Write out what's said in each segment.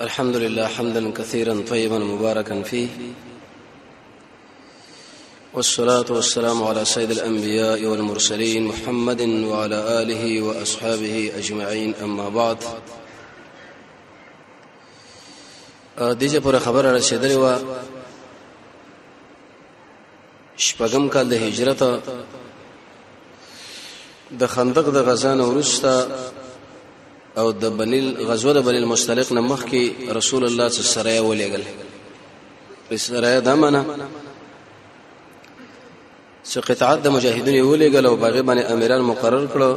الحمد لله حمدا كثيرا طيبا مباركا فيه والصلاة والسلام على سيد الأنبياء والمرسلين محمد وعلى آله وأصحابه أجمعين أما بعد دیجه پر خبر را رسیدلی و شپږم کال د هجرت د خندق د غزا نه وروسته او د بنیل غزوه د بنیل مستلق نه مخکې رسول الله صلی الله علیه وسلم ولېګل سره دا معنا چې قطعات د مجاهدینو ولېګل او باغې باندې امیران مقرر کړو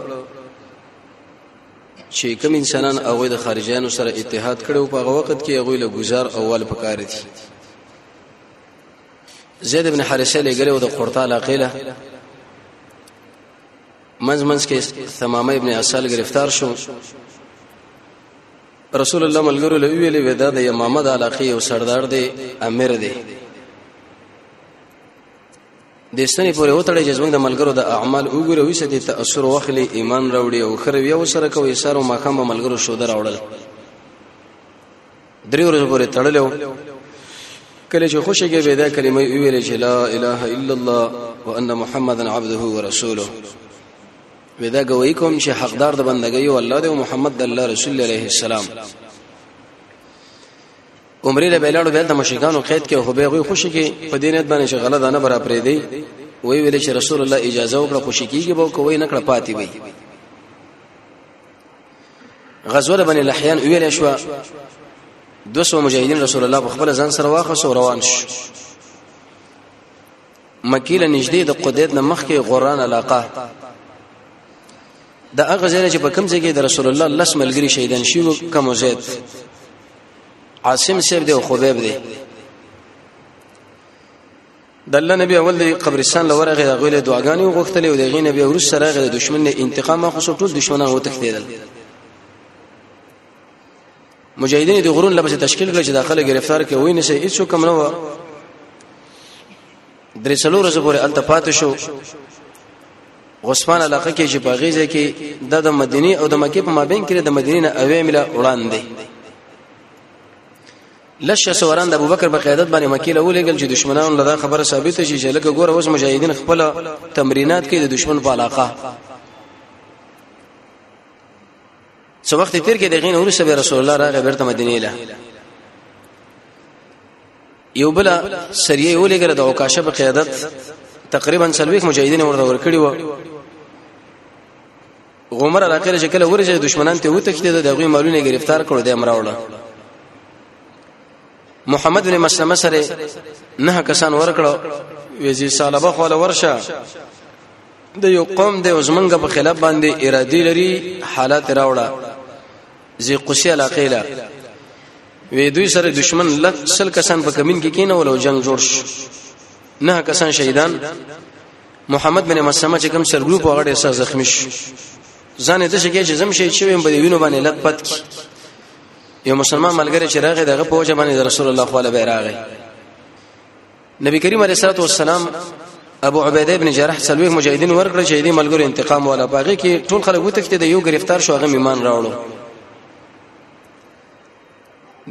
چې کوم انسانان هغه د خارجيانو سره اتحاد کړو په هغه وخت کې هغه له گزار اول پکاره دي زید ابن حارثه لګره او د قرطه علاقې له منځ منځ کې ثمامه ابن اصل گرفتار شو رسول الله ملګرو له ویلې ودا د یمامه د علاقې یو سردار دی امیر دی د سنې پورې وتړې چې زموږ د ملګرو د اعمال وګورو وسه د تاثیر واخلي ایمان راوړي او خره یو سره کوي سارو ماقام ملګرو شو دراوړل درې ورځې پورې تړلې و کله چې خوشګه به دا کلمه ویلې چې لا اله الا الله وان محمدن عبده ورسوله ودا گوئی کوم چې حقدار د بندګۍ او الله دی او محمد الله رسول الله عليه السلام عمره له بیلاړو بیل د مشرکانو قید کې هوبه غوي خوشي کې په دینت باندې چې غلط نه برا پرې دی وی ویل چې رسول الله اجازه وکړه خوشي کیږي به کوی نه کړه پاتې وي غزوه د بنی لحیان ویل شو 200 مجاهدین رسول الله په خپل ځان سره واخص او روان شو مکی له نږدې د قدید نه مخکې غوران علاقه د هغه ځای چې په کوم ځای کې د رسول الله لس ملګری شهیدان شي وو کوم زید عاصم سیب دی او خبیب دی د الله نبی اول د قبرستان لور غي غوله دعاګانې وغوښتلې او د غي نبی ورس سره غي د دشمن نه انتقام اخو ټول دشمنان هو تختیدل مجاهدین د غرون لپاره تشکیل کړ چې داخله گرفتار کې وای نه سي هیڅ کوم نه و درې څلور ورځې پورې الته پاتې شو غصفان علاقه کې چې باغیزه کې د د مدینه او د مکه په مابین کې د مدینه اوې مله وړاندې لشه سوران د ابوبکر په قیادت باندې مکی له ولېګل چې دشمنانو لدا خبره ثابته شي چې لکه ګوره اوس مجاهدین خپل تمرینات کوي د دشمن په علاقه څو وخت تیر کې د غین ورسره به رسول الله راغی بیرته مدینه له یو بل سریه ولېګل د اوکاشه په قیادت تقریبا سلويخ مجاهدین ورته ورکړي وو غومر علاقه لږه کله ورجه دشمنان ته وته کېده د غوی مالونه گرفتار کړو د امراوړه محمد بن مسلمه سره نه کسان ورکړو ویزی سالبه خو ورشه د یو قوم د زمنګ په خلاف باندې ارادي لري حالات راوړه زی قصی علاقه لا وی دوی سره دشمن لک سل کسان په کمین کې کی کینول او جنگ جوړ شو نه کسان شهیدان محمد بن مسلمه چې کوم سر ګروپ وغړې سره زخمی شو ځان ته شګه چې زم شي چې ویم په وینو باندې لټ پات کی یو مسلمان ملګری چې راغی دغه په وجه باندې رسول الله صلی الله علیه راغی نبی کریم علیه الصلاه والسلام ابو عبیده ابن جرح سلوی مجاهدین ورکړ چې دې ملګرو انتقام ولا باغی کې ټول خلک وتښتید یو گرفتار شو هغه ایمان راوړو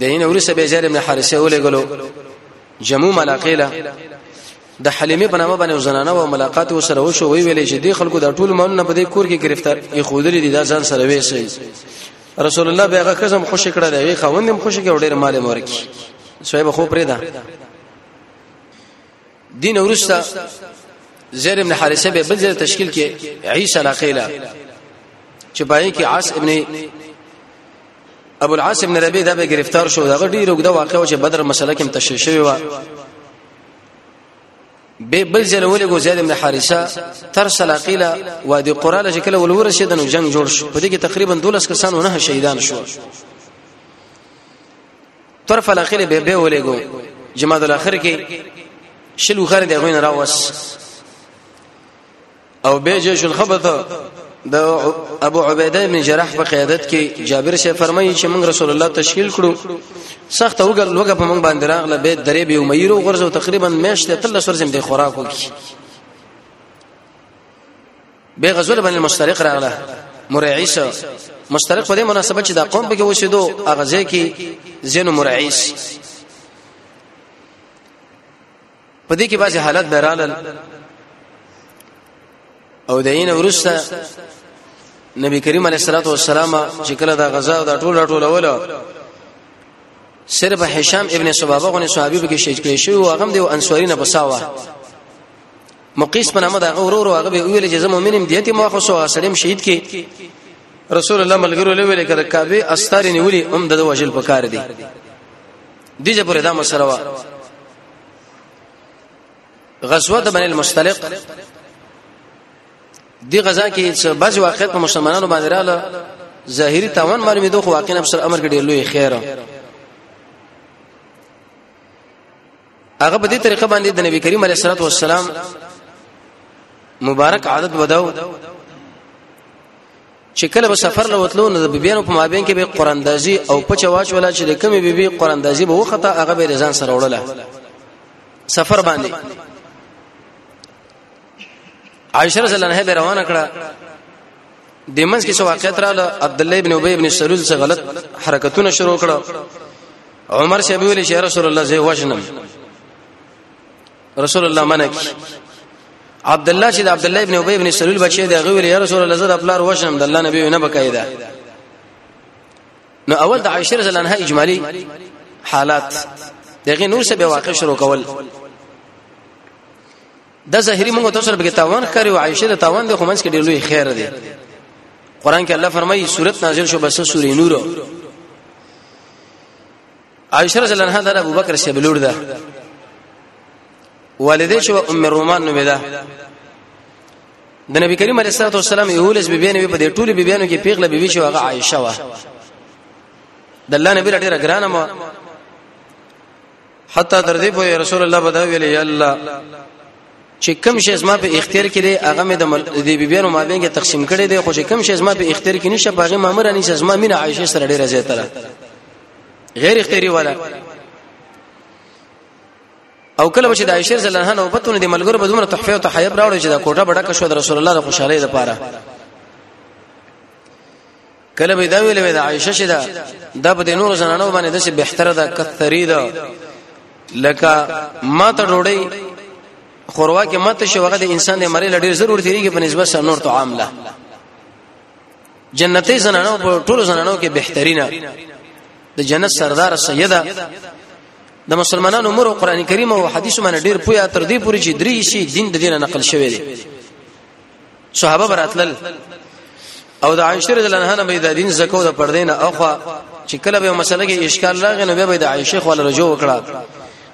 د هین ورسه به زید ابن حارثه ولګلو جمو ملاقیلا د حلیمه په نامه باندې زنانه او ملاقات وسره وشو وی ویلې چې د خلکو د ټول مون نه په دې کور کې گرفتار یې خودري دي دا ځان سره وېسي رسول الله بیاغه قسم خوش کړه دی خوندم خوش کړه ډېر مال مورکی سوی به خو پرې ده دین ورسته زید ابن حارثه به بل ځای تشکیل کې عیسی ناقیلا چې پای کې عاص ابن ابو العاص ابن ربيع دا به گرفتار شو دا ډیر وګدا واقع او چې بدر مسله کې تشریح شوی و به بل ځل ولې ګو زید ابن حارثه تر سلاقیلا وادي قراله شکل ولور شیدنو جنگ جوړ شو په دې کې تقریبا 12 کسانو نه شهیدان شو طرف الاخر به به ولګو جماعت الاخر کې شلو خر دی غوین راوس او به جيش الخبط د ابو عبیده بن جراح په قیادت کې جابر شه فرمایي چې موږ رسول الله تشکیل کړو سخت وګر لوګه په موږ باندې راغله به درې به امیرو غرزو تقریبا میشته تل سرزم د خوراکو کې به غزول باندې مشترک راغله مرعیس مشترک په دې مناسبت چې دا قوم به کې وشیدو هغه ځای کې زینو مرعیس په دې کې بعضی حالت بیرالل او دین ورسته نبی کریم علیه الصلاه والسلام چې کله دا غزا دا ټول ټول ولا صرف هشام ابن سبابه غو صحابي به کې شهید کړی شو هغه د انصاری نه بساوه مقیس په نامه دا غورورو هغه به ویل چې زمو مینم دیته مو خو سو سړیم شهید کې رسول الله ملګرو له ویل کړه کعبه استار نیولې هم د وجل پکار دی دیجه پر دا مسله وا غزوه د بن المستلق دی غزا کې بعض واقعیت په مسلمانانو باندې رااله ظاهری تاوان معلومې دوه واقعا افسر امر کې ډېر لوی خیر هغه په دې طریقه باندې د نبی کریم علیه الصلاه والسلام مبارک عادت وداو چې کله به سفر لوتلو نو د بیبیانو په مابین کې به قران دازي او پچ واچ ولا چې د کمی بیبي قران دازي به وخته هغه به رضان سره وړله سفر باندې عائشه رضی الله عنها به روانه کړه د منځ کې څو واقعیت رااله عبد الله ابن ابي ابن سلول څخه غلط حرکتونه شروع کړه عمر شبي ویل چې رسول الله زه وژنم رسول الله منک عبد الله چې د عبد الله ابن ابي ابن سلول بچی دی غویل یا رسول الله زه خپل وژنم د الله نبی نه بکایدا نو اول د عائشه رضی الله عنها اجمالی حالات دغه نور څه به واقع شروع کول د ظاهري موږ تاسو سره به تاوان ښکاري او عائشه د تاوان د خمنس کې ډېر لوی خیر دی قران کې الله فرمایي سورت نازل شو بس سورې نور عائشه رضی الله عنها د ابو بکر سره بلور ده والدې شو ام رومان نومې ده د نبی کریم علیه الصلاه والسلام یولس بیبیانو په دې ټولو بیبیانو کې پیغله بیبي شو هغه عائشه وا د الله نبی ډیره ګرانه مو حتی تر دې پوهې رسول الله بدا ویل یا الله چې کم شې زما په اختیار کې دی هغه مې د بیبیانو مابین کې تقسیم کړي دی خو چې کم شې زما په اختیار کې نشه باغې مامر نه زما مینه عائشه سره ډیره زیاته ده غیر اختیاري والا او کله چې د عائشه رضی الله عنها نو پتون دي ملګرو بدومره تحفه او تحیب راوړي چې دا کوټه بډه کښو د رسول الله د خوشاله لپاره کله به دا ویلې د عائشه شه دا د په نور زنانو باندې د څه بهتره ده کثری ده لکه ما ته ډوړی خوروا کې مت شو هغه د انسان د مری لډیر ضرور دیږي په نسبت سره نور طعام لا جنتی زنانو په ټولو زنانو کې بهترینه د جنت سردار سیده د مسلمانانو عمر قرآن کریم او حدیث باندې ډیر پویا تر دې پوري چې درې شي دین د دینه نقل شوی دی صحابه براتلل او د عائشه رضی الله عنها به د دین زکو د پردین اخوا چې کله به مسله کې اشکال راغی نو به د عائشه خو له رجوع وکړه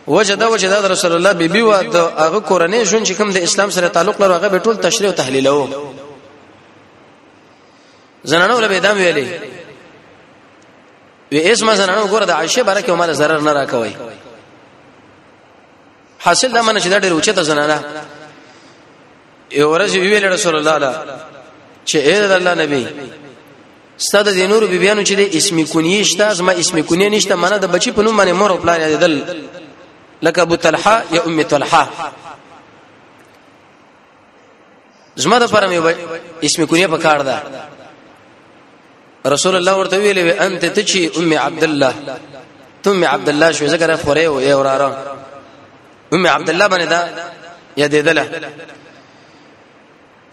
وجدا وجدا رسول الله بي بي وا د هغه کورنۍ شون چې کوم د اسلام سره تعلق لري هغه به ټول تشریح او تحلیلو زنانو له بيدام ویلې وی اسما زنانو ګور د عائشه برکه مال zarar نه راکوي حاصل دا منه چې دا ډېر اوچته زنانه یو ورځ ویل رسول الله لا چې اې الله نبی ستاسو د نور بیبيانو چې د اسم کونیه شته زما اسم کونیه نشته منه د بچی په نوم باندې مور او پلان یادل لکه ابو طلحه یا ام طلحه زما د پرمه اسم کونیه په کار ده رسول الله ورته ویلې وی انت ته چی ام عبد الله ته ام عبد الله شو زګره خورې او یې وراره ام عبد الله باندې دا یادېدله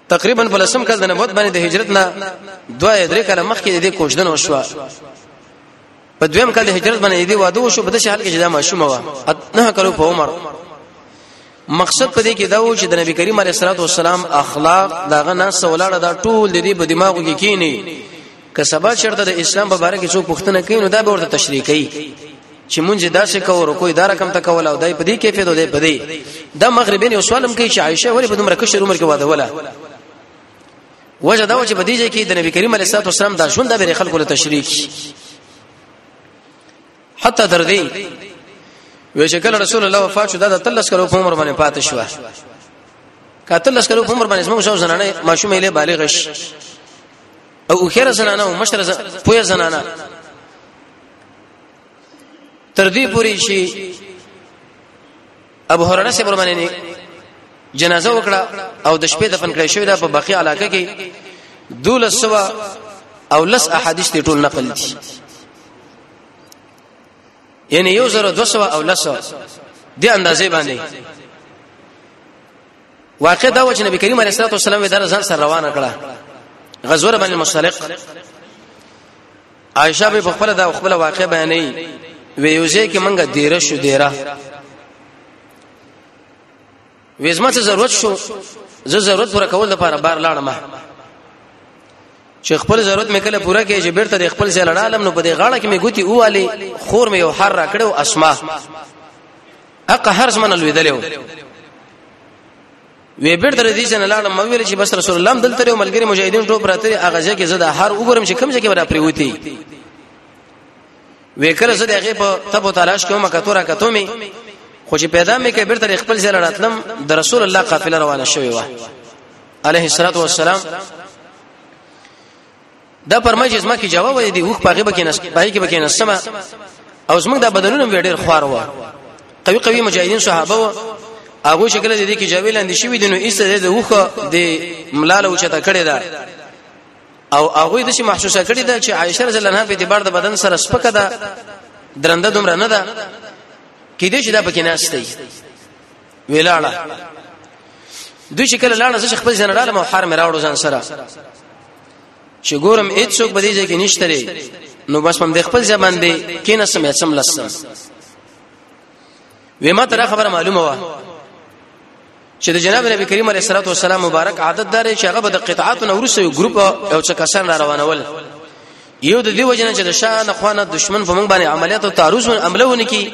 تقریبا په لسم کال د نبوت باندې د هجرت نه دوه درې کاله مخکې د دې کوشدن وشوه په دویم کال د هجرت باندې دی واده وشو په دې حال کې چې دا ماشومه و نه کلو په عمر مقصد په دې کې دا و چې د نبی کریم علیه الصلاه والسلام اخلاق دا غنا سولاړه دا ټول د دې په دماغو کې کینی که سبا چرته د اسلام په اړه کې څوک پوښتنه کوي نو دا به ورته تشریح کوي چې مونږ داسې کوو رکوع دا رقم ته کول او دای په دې کیفیت او دای په دې د مغربین یو سوالم کوي چې عائشه ولې په دومره کشر عمر کې واده ولا وجه دا چې په دې ځای کې د نبی کریم علیه الصلاه والسلام د ژوند د بری خلکو له تشریح حتی تر دې وی چې کله رسول الله وفات شو دا د تلس کلو په عمر باندې پاتې شو کاتل لس کلو په عمر باندې زموږ شو زنانه ماشومه له بالغ شي او خیر زنانه او مشر پوهه زنانه تر دې پوری شي ابو هرره سره باندې جنازه وکړه او د شپې دفن کړی شو دا په بقیع علاقه کې دوله سوا او لس احادیث ته ټول نقل دي یعنی یو زره دو سوا او لس دی اندازې باندې واقع دا و چې نبی کریم علیه الصلاه والسلام د ځان سره روانه کړه غزوه باندې مشترک عائشه به خپل دا خپل واقع بیانې وی یوځه کې منګه دیره شو دیره وېزما ته ضرورت شو زه ضرورت پوره کول لپاره بار لاړم چې خپل ضرورت مې کله پوره کړي چې بیرته د خپل ځای لړالم نو په دې غاړه کې مې ګوتی اوالي خور مې یو حر را کړو اسما اقه هر زمن لویدلې وی بیرته رضی جن لاړم مې ویل چې بس رسول الله دلته یو ملګری مجاهدین ټوپ راتري هغه ځکه زه د هر وګورم چې کوم ځای کې را پریوتی وی کله زه دغه په تبو تلاش کوم کتوره کتومي خو چې پیدا مې کې بیرته خپل ځای راتلم د رسول الله قافله روانه شوې و عليه الصلاه والسلام دا پرمای چې زما کې جواب ودی وخ پاغه بکې نس پای کې بکې نس سما او زموږ دا بدلونه وی ډیر خوار و قوي قوي مجاهدین صحابه و هغه شکل دې کې جواب لاندې شوی دي نو ایسته دې وخ دې ملاله اوچته کړی دا او هغه د شي محسوسه کړی دا چې عائشه رضی الله عنها په اعتبار د بدن سره سپکه ده درنده دومره نه ده کې دې چې دا پکې ناشته ویلاړه دوی چې کله لاړه زه خپل ځان رااله مو حار مې راوړو ځان سره چې ګورم هیڅ څوک بدی ځای کې نشته لري نو بس مم د خپل ځای باندې کینه سم سم لسم وېما تر خبره معلومه و چې د جناب نبی کریم علیه الصلاه والسلام مبارک عادت دار چې هغه به د قطعات نو ورسې یو ګروپ او څه کسان را روانول یو د دې وجنه چې د شان خوانه دشمن په موږ باندې عملیات او تعرض عملونه کی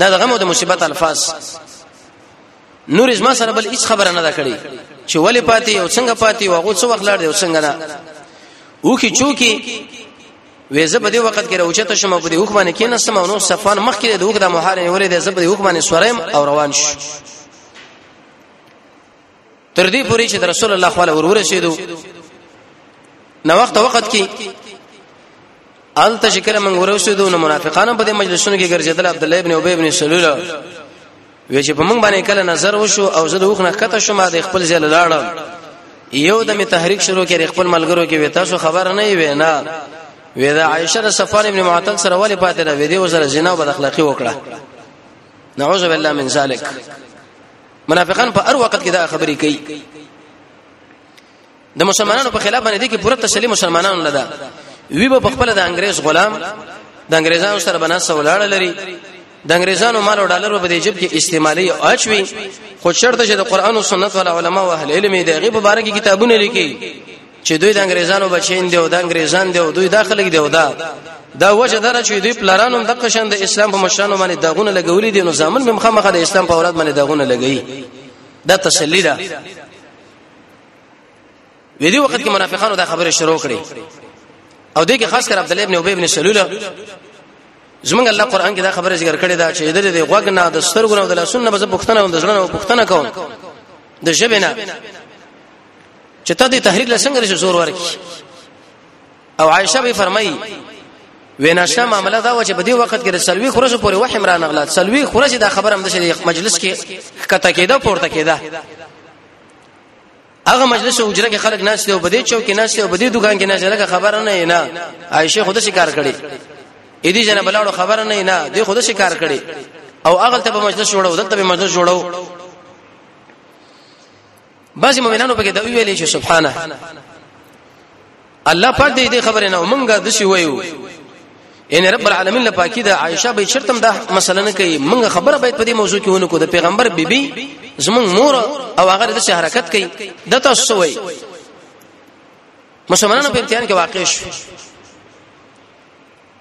دا د غم او د مصیبت الفاظ نور زما سره بل هیڅ خبره نه ده کړې چې ولې پاتې او څنګه پاتې او هغه څو وخت لړ دی او څنګه نه وکي چوکي وېزه په دې وخت کې راوچته شم په دې حکم باندې کېناستم او نو صفوان مخ کې د وګړه مهار نه ولې د زبر حکم باندې سورم او روان شو تر دې پورې چې رسول الله خواله ورور شیدو نو وخت وخت کې آلته چې کله موږ ورسېدو نو منافقانو په دې مجلسونو کې ګرځیدل عبد الله ابن ابي ابن سلول وی چې په موږ باندې کله نظر وشو او زه د وښنه کته شوم د خپل ځل لاړم یو د می تحریک شروع کړي خپل ملګرو کې وی تاسو خبر نه وی نه وی دا عائشه د صفوان ابن معطل سره ولې پاتې نه وی دی وزره جنا او بد اخلاقی وکړه نعوذ بالله من ذلک منافقان په هر وخت کې دا خبرې کوي د مسلمانانو په خلاف باندې دي کې پوره تسلی مسلمانانو لدا وی په خپل د انګريز غلام د انګريزانو سره بناسه ولاړ لري د انګريزانو مال او ډالر په دې جب کې استعمالي او اچوي خو شرط چې د قران او سنت ولا علما او اهل علم د غیب مبارکي کتابونه لیکي چې دوی د انګريزانو بچین دی او د انګريزان دی او دوی داخلي دی او دا دا وجه دره چې دوی پلارانو د قشن د اسلام په مشرانو باندې دغونه لګولې دي نو ځامن مې مخامخه د اسلام په اولاد باندې دغونه لګي دا تسلی ده وې دي وخت کې منافقانو دا خبره شروع کړې او دې کې خاص کر عبد الله ابن ابي ابن سلول زمونږ الله قران کې دا خبره ذکر کړې ده چې د دې غوګ نه د سترګو نه د لاسونو نه به پښتنه او د ځړنه او پښتنه کوم د ژبه نه چې ته دې تحریک له څنګه زور ورکی او عائشه به فرمایي ویناشنا معاملې دا و چې په دې وخت کې د سلوي خورج پورې وحیم را نغله سلوي خورج دا خبر هم د مجلس کې کته کېده پورته کېده هغه مجلس او اجره کې خلک ناس ته په دې چوک کې ناس ته په دې دکان کې ناس لګه خبر نه نه عائشه خود شکار کړي اې دې جناب لاړو خبر نه نه دې خود شکار کړي او هغه ته په مجلس جوړو دلته په مجلس جوړو بعضی مؤمنانو پکې دا ویلې چې سبحانه الله پاک دې دې خبره نه مونږه د شي وایو ان رب العالمین له پاکي د عائشه به شرطم دا مسله نه کوي مونږه خبره باید په دې موضوع کې ونه کو د پیغمبر بیبي زمونږ مور او هغه د حرکت کوي د تاسو وایي مسلمانانو په امتحان کې واقع شو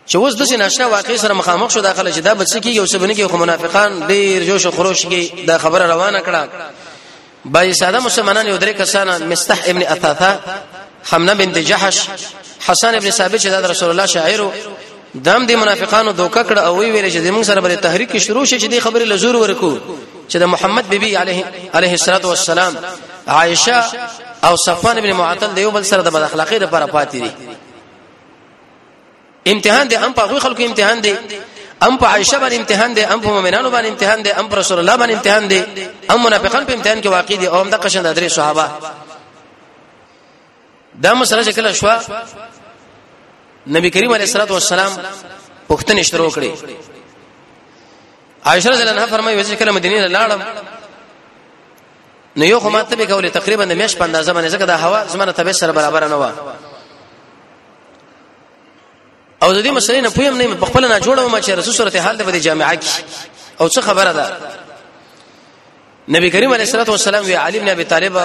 چې اوس د ناشنا واقع سره مخامخ شو داخله چې دا بچ کیږي او سبنه کې خو منافقان ډیر جوش او خروش کې دا خبره روانه کړه بای ساده مسلمانان یو درې کسان مستح ابن اثاثه حمنا بنت جحش حسن ابن ثابت چې د رسول الله شاعر دام دي منافقانو دوکه کړه او وی ویل چې موږ سره بل تحریک شروع شي چې دې خبرې لزور ورکو چې د محمد بیبي عليه عليه الصلاه والسلام عائشه او صفوان ابن معطل دیو بل سره د بد اخلاقی لپاره پاتې دي امتحان دی هم په هغه خلکو امتحان دی هم په عائشه باندې امتحان دی هم په مؤمنانو باندې امتحان دی هم پر رسول الله باندې امتحان دی هم منافقان په امتحان کې واقع دي او هم د قشن د درې صحابه دا مسله چې کله شو نبی کریم علیه الصلاه والسلام پښتنې شروع کړې عائشه رضی الله عنها فرمایي چې کله مدینه لاړم نو یو خو ماته به کوله تقریبا د میش په اندازه باندې ځکه د هوا زمانه طبيعت سره برابر نه و او د دې مسلې نه پویم نه په خپل نه جوړم چې رسول سورته حال د بده جامعه کې او څه خبره ده نبی کریم علیه الصلاه والسلام وی علی بن ابي طالب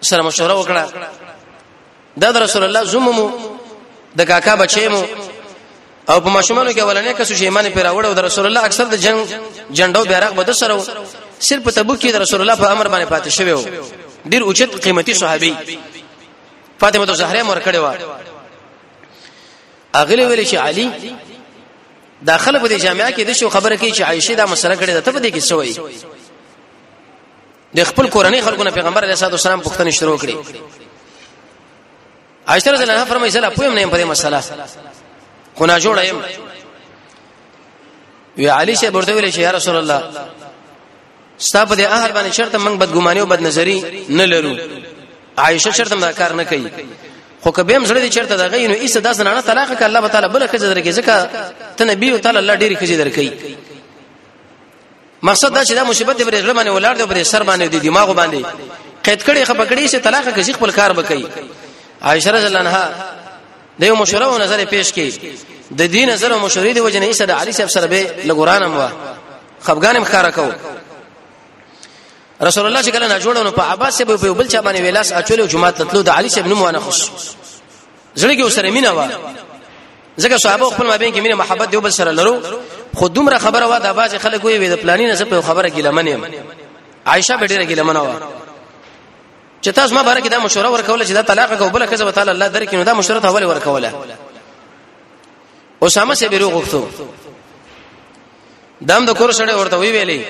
سره مشوره وکړه دا د رسول الله زممو د کاکا بچیمو او په ماشومانو کې ولنې کس چې ایمان پر راوړ او د رسول الله اکثر د جنگ جنډو بیرغ بده سره صرف تبوک کې د رسول الله په امر باندې پاتې شوی ډیر اوچت قیمتي صحابي فاطمه تو زهره مور کړي وا اغلی ویل چې علي داخله په دې جامعه کې د شو خبره کوي چې عائشه دا مسله کړې ده ته په دې کې سوې د خپل کورنۍ خلکو نه پیغمبر علیه الصلاه والسلام پوښتنه شروع کړې عائشه رضی الله عنها فرمایي زه لا پویم نه په دې مسله خو نه جوړم وی علی شه ورته ویل شي یا رسول الله ستا په دې اهل باندې شرط موږ بدګماني او بدنظری نه لرو عائشه شرط دا کار نه کوي خو کبه هم زړه دې چرته دا غي نو ایس داس نه طلاق ک الله تعالی بل خزه درکې ځکه ته نبی او تعالی الله ډېری خزه درکې مقصد دا چې دا مصیبت دې پرې باندې ولار دې پرې سر باندې دې دماغ باندې قید کړي خپکړي چې طلاق کې ځخ خپل کار وکړي عائشه رضی الله عنها د یو مشوره او نظر پیش کړي د دې نظر او مشورې د وجنه ایسه د علي صاحب سره به لګورانم وا خفګان هم ښکارا کو رسول الله چې کله نه جوړونو په عباس سره په بل چا باندې ویلاس اچولو جمعه تللو د علي سره نوم ونه خوش زړه کې وسره مینا و ځکه صحابه خپل مابین کې مینه محبت دی بل سره لرو خو دومره خبره وا د باز خلک وي د پلاني نه په خبره کې لمنې عائشه به ډیره کې لمنه و چې تاسو ما باره کې دا مشوره ورکوله چې دا طلاق کو بل کزه تعالی الله درکې نو دا مشوره ته ولې ورکوله اسامه سي بیرو غوښتو دام د کور سره ورته وی ویلې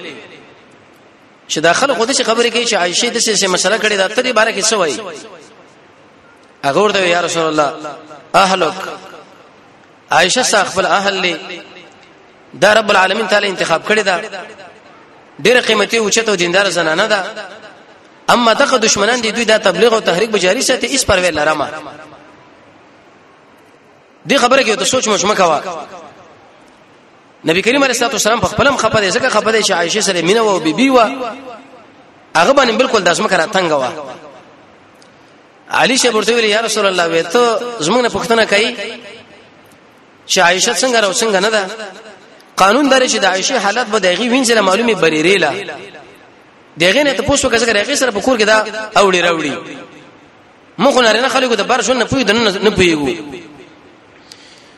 چې دا خلک خودي خبرې کوي چې عائشه د څه مسله کړې دا ترې باره کې څه وایي هغه ورته یا رسول الله اهلک عائشه صاحب خپل اهل له دا رب العالمین تعالی انتخاب کړی دا ډیره قیمتي او چته دیندار زنانه ده اما دغه دشمنان دي دوی دا تبلیغ او تحریک بجاری ساتي اس پر ویل رحمه دې خبره کې ته سوچ مو شمه کوا نبی کریم علیه الصلاه والسلام په خپلم خپه دې ځکه خپه دې چې عائشه سره مینه و بي بي و هغه باندې بالکل داسمه کرا تنگ و علی شه ورته ویل یا رسول الله وې ته زمونږ پښتنه کوي چې عائشه څنګه راو څنګه نه ده قانون دار چې د عائشه حالت به دغه وینځله معلومه بریریلا دغه نه ته پوښتنه کوي چې هغه سره په کور کې دا اوړي راوړي مخ نه رنه خلکو د بار شو نه پوي دنه نه پويګو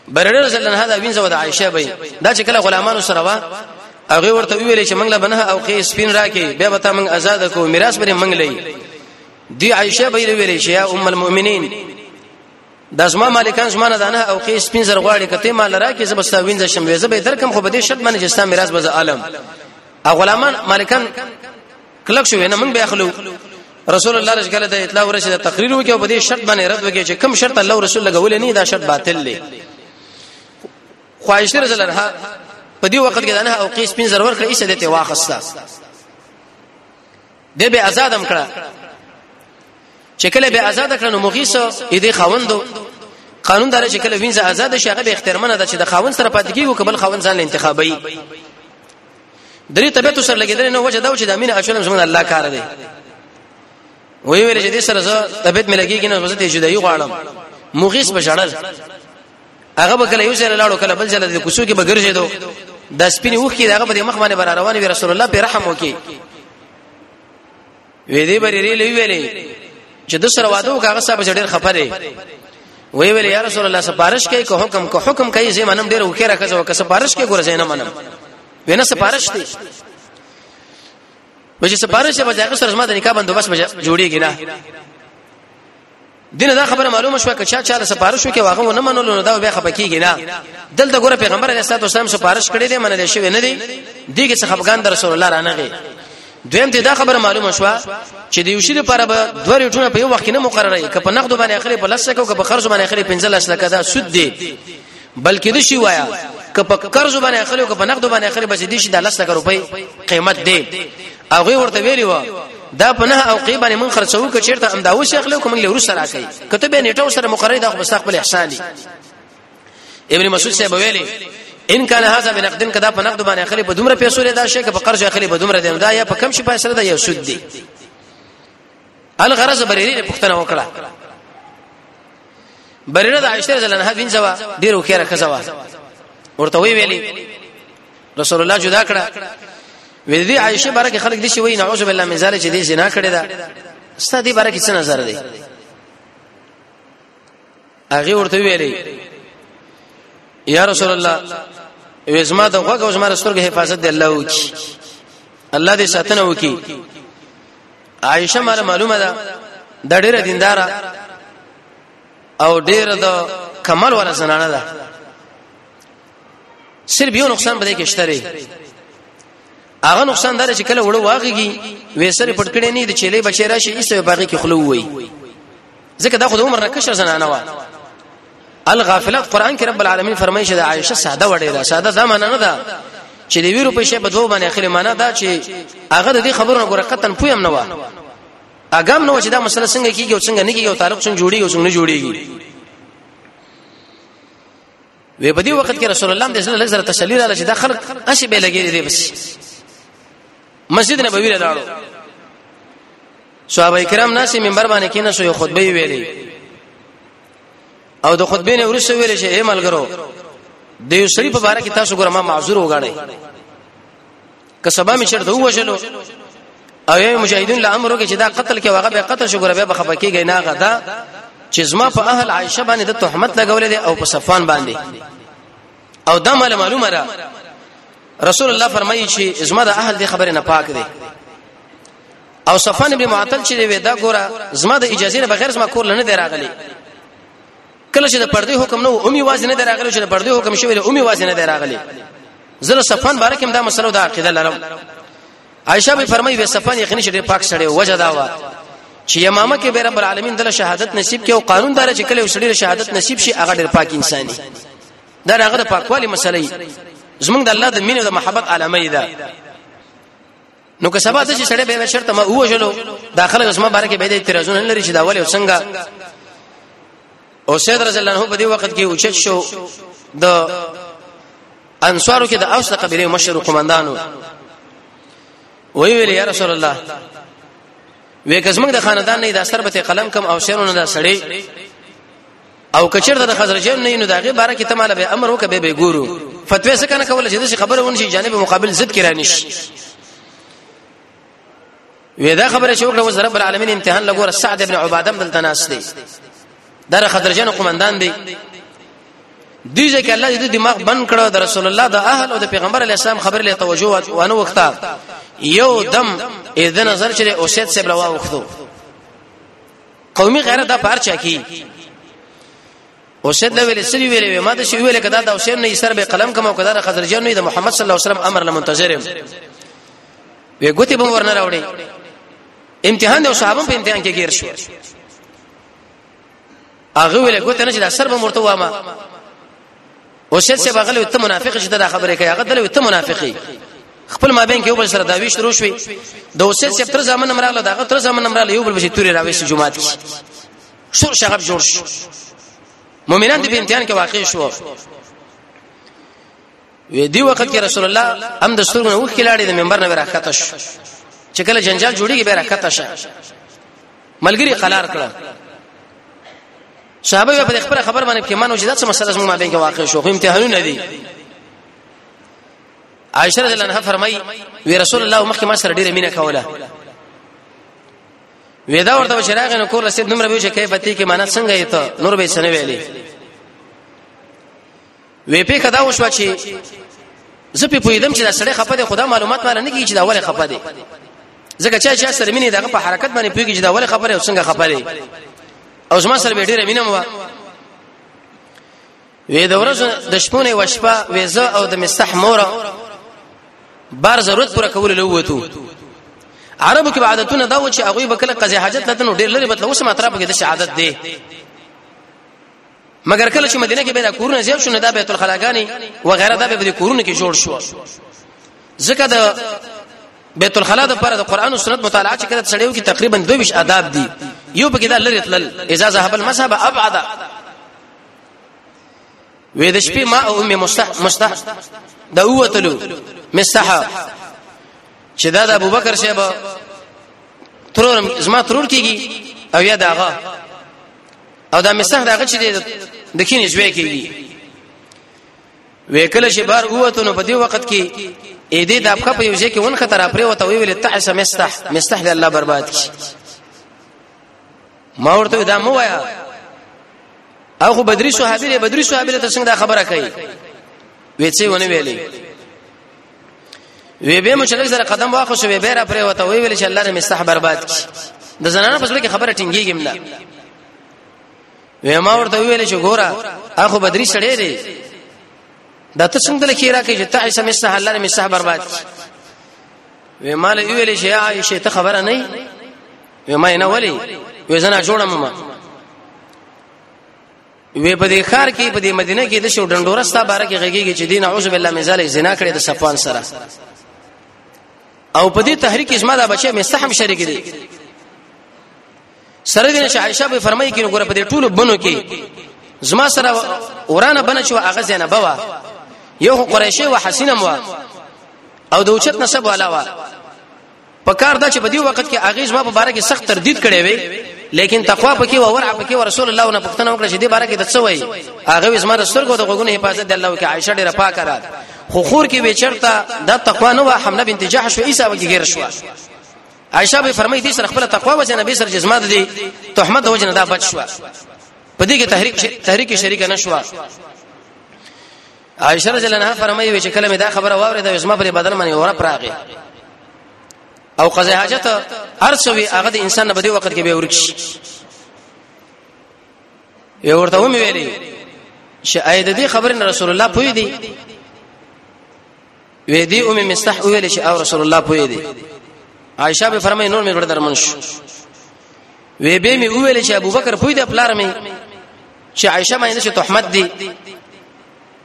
برره رسول الله دا وینځه د عائشه به دا چې کله غلامانو سره وا هغه ورته ویل چې منګله بنه او کې سپین راکې بیا به تا منګ آزاد کو میراث به منګلې دی عائشه به ویل چې یا ام المؤمنین د اسما مالکان زما نه دانه او کې سپین زر غواړي کته مال راکې زبستا وینځ شم وې زبې درکم خو به دې شرط باندې چې ستا میراث به عالم او غلامان مالکان کلک شو نه موږ به اخلو رسول الله رسول الله د اطلاع ورشه تقریر وکي او په دې شرط باندې رد وکي چې کم شرط الله رسول الله غول نه دا شرط باطل دی خواهش رسول الله په دې وخت کې دنه او قیس پین ضرور کړی ایسه دته واخستا د به آزادم کړه چې کله به آزاد کړه نو مغیث یې د خوندو قانون دار چې کله وینځه آزاد شي هغه به اخترمنه ده چې د خاون سره پاتې کیږي کبل خاون ځان انتخابي درې طبيعت سره لګیدل نه وجه دا و چې د امین اشرم زمون الله کار دی وی ویل چې دې سره زه طبيعت مې لګیږي نه وزته جدایي غواړم مغیس بشړل هغه به کله یو ځای لاړو کله بل ځای د کوڅو کې بغرځې دو د سپینې وښکې دغه په مخ باندې بر روان وي رسول الله په رحم وکي وې دې بری ری لوي ویلې چې د سره واده وکړه صاحب چې ډېر خپه دی وی ویل یا رسول الله سفارش کوي که حکم کو حکم کوي زه منم ډېر وکړه که زه سفارش کوي ګور زه نه منم وینه سفارش دی وجه سفارش به ځای سره زما د نکاح بندوبست جوړیږي نه دینه دا خبره معلومه شوه کچا چا له سفارش وکي واغه ونه منلو نو دا به خپکیږي نه دلته ګوره پیغمبر علیه الصلاه والسلام سفارش کړی دی منل شوی نه دی دیګه څخه افغان در رسول الله رانغه دویم ته دا خبره معلومه شوه چې د یوشي لپاره به دوه ریټونه په یو وخت کې نه مقرره کړي کله نقد باندې اخلي په لسکه او کله خرج باندې اخلي 15 لسکه دا سود دی بلکې د شي وایا که په قرض باندې اخلي او که په نقد باندې اخلي بس دې شي د 10 لک روپۍ قیمت دی هغه ورته ویلی و دا په نه او قیمه باندې مون خرڅو که چیرته امدا و شیخ له کوم له ورسره راکړي کته به نیټو سره مقرره دا خو بس خپل احسان دی ابن مسعود صاحب ویلی ان کان هاذا بنقدن کدا په نقد باندې اخلي په دومره پیسو لري دا شي که په قرض اخلي په دومره دی دا یا په کم شي پیسې دا یو سود دی الغرض بریری پښتنه وکړه برینه د عائشه رضی الله عنها وینځوا ډیر وکړه خزوا ورته وی ویلی رسول الله جدا کړه وې دې عائشه برکه خلک دي شي وای نعوذ بالله من ذلک چې دې زنا کړی دا ستاسو دې برکه څه نظر دی هغه ورته ویلې یا رسول الله وزما د غوګ او زما سترګې حفاظت دی الله وکي الله دې ساتنه وکي عائشه مر معلومه ده د ډېر دیندار او ډېر د کمال ور زنانه ده صرف یو نقصان بده کې شته هغه نقصان دار چې کله وړو واغږي وېسره پټ کړي نه د چيلې بچی راشي ایسه باغې کې خلو وي ځکه دا خو د عمر نه کشر زنانه و الغافلات قران کې رب العالمین فرمایي چې د عائشه ساده وړې ده ساده دا معنی نه ده چې د ویرو په شی په دوه باندې اخلي معنی دا چې هغه د دې خبرونو غره قطن پویم نه و اګم نو چې دا مسله څنګه کیږي او څنګه نه کیږي او تعلق څنګه جوړیږي او څنګه جوړیږي وې په دې وخت کې رسول الله د اسلام لږه تسلی را لشه دا خلک اشي به لګي دي بس مسجد نبوي له لاړو صحابه کرام ناسي منبر باندې کینې سو خطبه ویلې او د خطبه نه ورسې ویل شي اے ملګرو د یو سړي په باره کې تاسو ګره ما معذور وګڼئ که سبا می چرته وښلو او یې مجاهدین له امر وکړي چې دا قتل کې واغه به قتل شو ګره به خپکیږي نه غدا چې زما په اهل عائشه باندې د تهمت لګولې دي او په صفان باندې او دا مال معلومه ده رسول الله فرمایي چې زما د اهل دي خبره نه پاک دي او صفان ابن معطل چې وی دا ګوره زما د اجازه نه بغیر زما کور لنه دی راغلی کله چې د پردې حکم نه و امي واز نه دی راغلی چې د پردې حکم شوی له امي واز نه دی راغلی زره صفان بارکم دا مسله دا عقیده لرم عائشہ به فرمایي وی صفان یقیني شډې پاک سړې وجه دا و چې یمامه کې به رب العالمین دله شهادت نصیب کې او قانون دار چې کله وسړي شهادت نصیب شي هغه ډېر پاک انسان دی دا هغه د پاکوالي مسلې زمونږ د الله د مینې او د محبت علامه ده نو که سبا ته چې سړی به شرط ما وژلو داخله اوس ما بار کې به د اعتراضونه لري چې دا ولې څنګه او سید رضی الله عنه په دې وخت کې اوچت شو د انصارو کې د اوس قبيله مشر قومندانو وی ویل یا رسول الله وې کزمنګ د خاندان نه د اثر به قلم کم او شعرونه دا سړی او کچرته د خزرجان نه نو دغه باره کې تماله به امر وکبه به ګورو فتوا څه کنه کوله چې خبره ونشي جانب مقابل ضد کې رانیش ودا خبره چې وکړه وز رب العالمین امتحان لګور سعد ابن عباده دلته ناس دی در خزرجان قومندان دی دوی ځکه الله دې دماغ بند کړو د رسول الله د اهل او د پیغمبر علی السلام خبرې له توجه وانه وخته یو دم اذن نظر چې اوسید سیب لوا وختو قومي غیرت دا پار چا کی او شد له ویل سری ویل ما د شی ویل کدا د حسین نه سر به قلم کوم کدا د خزرجان نه د محمد صلی الله علیه وسلم امر لمنتظرم وی ګوتی به ورنه راوړي امتحان د صحابه په امتحان کې گیر شو هغه ویل ګوت نه چې دا سر به مرته وامه او شیخ صاحب غلې ته منافق شته دا خبره کوي هغه دلې ته منافقي خپل مابین کې یو بل سره دا ویش شروع شوې د اوسې چې تر ځامن امراله دا تر ځامن امراله یو بل بشي توري راوي شي جمعات کې شور شغب جوړ شو مؤمنان دې په امتحان کې واقع شو وې دی وخت کې رسول الله هم د ستورو وخت کې لاړې د منبر نه راکته شو چې کله جنجال جوړیږي به راکته شه ملګری قلار کړه صحابه په خپل خبر باندې کې منو چې دا څه مسله زموږ مابین کې واقع شو خو امتحانونه دي عائشہ رضی الله عنها فرمای وی رسول الله مخکې ما سره ډیره مینه کوله ودا ورته شراغ نو کور رسید نمبر به چې کې پتی کې معنا څنګه یې ته نور به سنوي ویلي وی په کدا وشو چې زه په پویدم چې دا سړی خپه دی خدا معلومات مال نه کیږي چې دا ولې خپه دی ځکه چې چې سره مینه دغه په حرکت باندې پویږي چې دا ولې خبره او څنګه خپه دی او زما سره ډیره مینه مو وې د ورځ د شپونه و شپه وېزه او د مستح مور بار ضرورت پر کول لوتو عربو کې عادتونه دا و چې هغه به کله قضې حاجت لته نو ډېر لري بتل اوس ماتره په کې د شهادت دی مګر کله چې مدینه کې به دا کورونه زیات شونه دا بیت الخلاګانی و غیره دا به د کورونه کې جوړ شو ځکه د بیت الخلا د پر د قران او سنت مطالعه چې کړه سړیو کې تقریبا 22 آداب دي یو پکې دا لری تل اذا ذهب المذهب ابعد وې د شپې ما او امي مستح مستح دا اوتلو مستح چې دا د ابوبکر شیب ترور زما ترور کیږي او یا داغه او دا مسح داغه چې د کینې ځوی کیږي وکله چې بار اوته نو په دې وخت کې اې دې د افخه په یو ځای کې ون خطر اپرې وته ویل تعس مستح مستح دې الله برباد کړي ما ورته دا مو وایا او خو بدري صحابي بدري صحابي ته څنګه خبره کوي وې څه ونه ویلې وی به مشرک سره قدم واخو شو به را پرې وته وی ویل چې الله نه مستح برباد کی د زنانه په سره خبره ټینګیږم نه وی ما ورته ویل چې ګوره اخو بدري سړې دی دا ته څنګه لکې راکې چې تعیس مستح الله نه مستح برباد کی وی مال ویل چې عائشه ته خبره نه وی ما نه ولی وی زنه جوړم ما وې په دې خار کې په دې مدینه کې د شو ډنډورستا باره کې غږیږي چې دین اعوذ بالله من ذلک زنا کړې د صفوان سره او په دې تحریک اجماع دا بچي مستحم شریک دي سره دین چې عائشه به فرمایي کې ګوره په دې ټولو بنو کې زما سره ورانه بنه چې هغه زنه بوا یو قریشی و حسینم و او د اوچت نسب والا و په کار دا چې په دې وخت کې هغه ځواب باره کې سخت تردید کړي وي لیکن تقوا پکې او ورع پکې او رسول الله نه پښتنه وکړه چې دې باره کې د څه وایي هغه زما د سترګو د غوګونو حفاظت د الله کې عائشه ډیره پاکه را خو خور کې به چرته د تقوا نه و حمله بنت جحش و عیسی وګي غیر شو عائشه به فرمایي دې سره خپل تقوا و جنبي سره جسمات دي تهمت و جندا بچ شو په دې کې تحریک تحریک شریک نه شو عائشه رضی الله عنها فرمایي چې کله مې دا خبره واورېده زما پر بدن باندې اور پراغه او قضا حاجت هر څه وی هغه د انسان په دې وخت کې به ورک شي یو ورته هم ویلي چې اې د دې خبرې رسول الله پوي دی وې دی ام مستح ویل چې او رسول الله پوي دی عائشه به فرمای نور مې ورته درمن شو وې به مې ویل چې ابوبکر پوي دی پلار مې چې عائشه مې نشه تهمت دی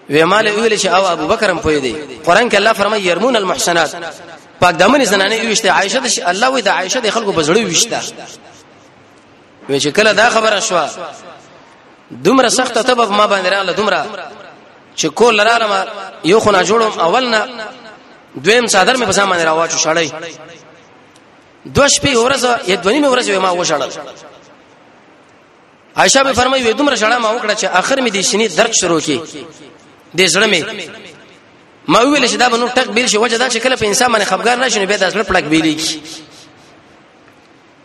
وې مال ویل چې او ابوبکر هم پوي دی قران کې الله فرمای يرمون المحسنات پاک دمن زنانه ویشته عائشه الله وې د عائشه د خلکو بزړو ویشته وی چې کله دا خبره شو دومره سخت تبب ما باندې رااله دومره چې کول لرالم یو خو نه جوړم اول نه دویم صادر مې په ځان باندې راواچو شړای دو شپې ورځ یا دونی مې ورځ ما وشړل عائشہ به فرمایي وې دومره شړا ما وکړه چې اخر مې د شنی درد شروع کی د زړه مې ما ویل چې دا به نو ټک بیل شي وجه دا چې کله په انسان باندې خپګار راشي نو به د زړه پړک بیلېږي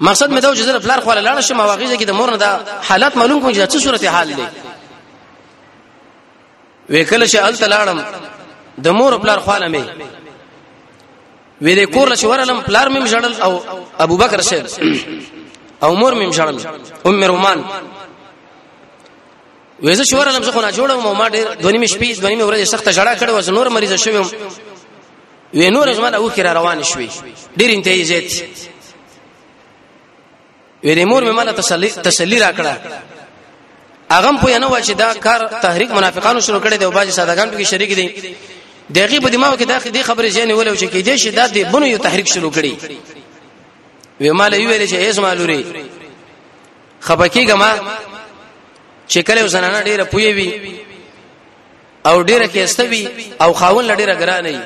مقصد مې دا چې زه پلار خو لاړ شم او هغه کې د مور نه دا حالات معلوم کوم چې څه صورت حال دی وکله چې ال تلاړم د مور پلار خو نه مې وې د کور لښ ورلم پلار مې مشړل او ابو بکر شه او مور مې مشړل ام رومان وېزه شو ورلم زه خو نه جوړم ما ډېر دونیمه شپې دونیمه ورځې سخت جړه کړې و نور مریض شوم وې نور زما د اوخې را روان شوې ډېر انتهایی زیات وې د مور مې مله تسلی تسلی را کړه اغم په نه و چې دا کار تحریک منافقانو شروع کړي دی او باجی سادهګان په کې شریک دي دغه په دماغ کې داخې دې خبرې ځنې ولې چې کې دې شي دا دې بنو یو تحریک شروع کړي وې مال ویل چې ایس مالوري خپکیګه ما چې کله زنانه ډیره پوي وي او ډیره کېسته وي او خاون لډیره ګرانه وي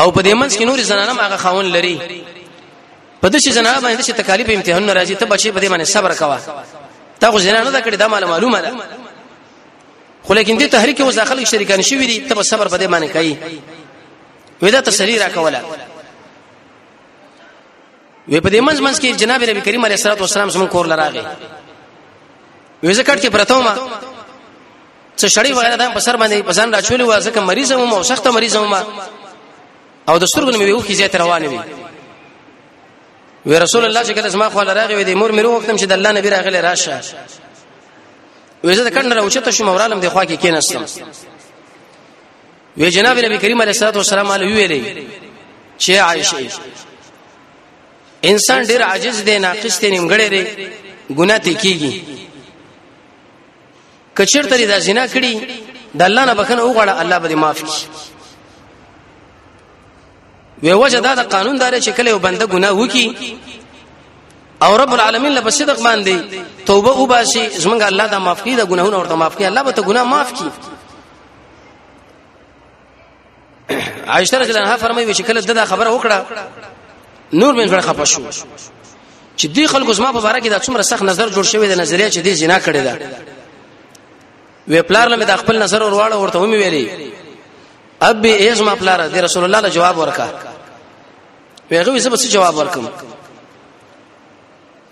او په دې منځ کې نور زنانه ماغه خاون لري په دې زنانه باندې چې تکالیف امتحان ناراضي ته بچي په دې باندې صبر کوا تا خو زنانه دا کړی دا معلومه ده خو لیکن دې تحریک او ځخل شریکان شي وي ته صبر په دې باندې کوي ودا تسلی را کوله وی په دې منځ منځ کې جناب نبی کریم علیه الصلاه والسلام زمون کور لراغه وی زکات کې پرته ما څه شړی وغیرہ دا په سر باندې په ځان راچولې و ځکه مریض وم او سخت مریض وم او د سترګو مې وو کې زیات روان وی وی رسول الله چې کله زما خو لراغه وی د مور مې وروختم چې د الله نبی راغله راشه وی زه د کندره اوچته شوم ورالم د خوا کې کېناستم وی جناب نبی کریم علیه الصلاه والسلام علی ویلې چې عائشه انسان ډیر عاجز دی ناقص دی نیمګړی دی ګناه ته کیږي کچر ترې دا زنا کړی د الله نه بخنه وغواړه الله به معاف کړي وی وجه دا د قانون دار چې کله یو بنده ګناه وکي او رب العالمین له صدق باندې توبه وباسي زمونږ الله دا معاف کړي دا ګناهونه ورته معاف کړي الله به ته ګناه معاف کړي عائشہ رضی الله عنها فرمایي چې کله دا خبره وکړه نور من فرخه پښو چې دی خلکو زما په باره کې دا څومره سخت نظر جوړ شوی د نظریه چې دی زنا کړی دا وی پلار لمه د خپل نظر ورواړه ورته ومي ویلي اب به ایز ما پلار د رسول الله له جواب ورکا ویغه وسه بس جواب ورکم